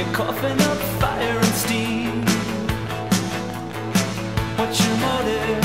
You're coughing up fire and steam. What's your motive?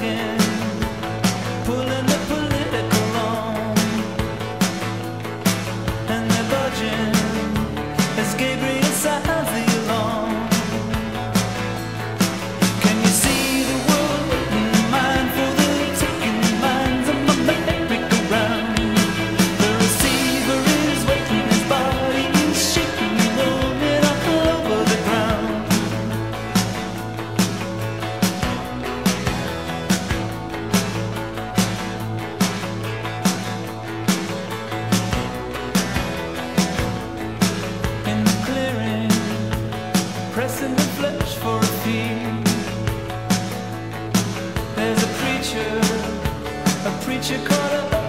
again. A preacher caught up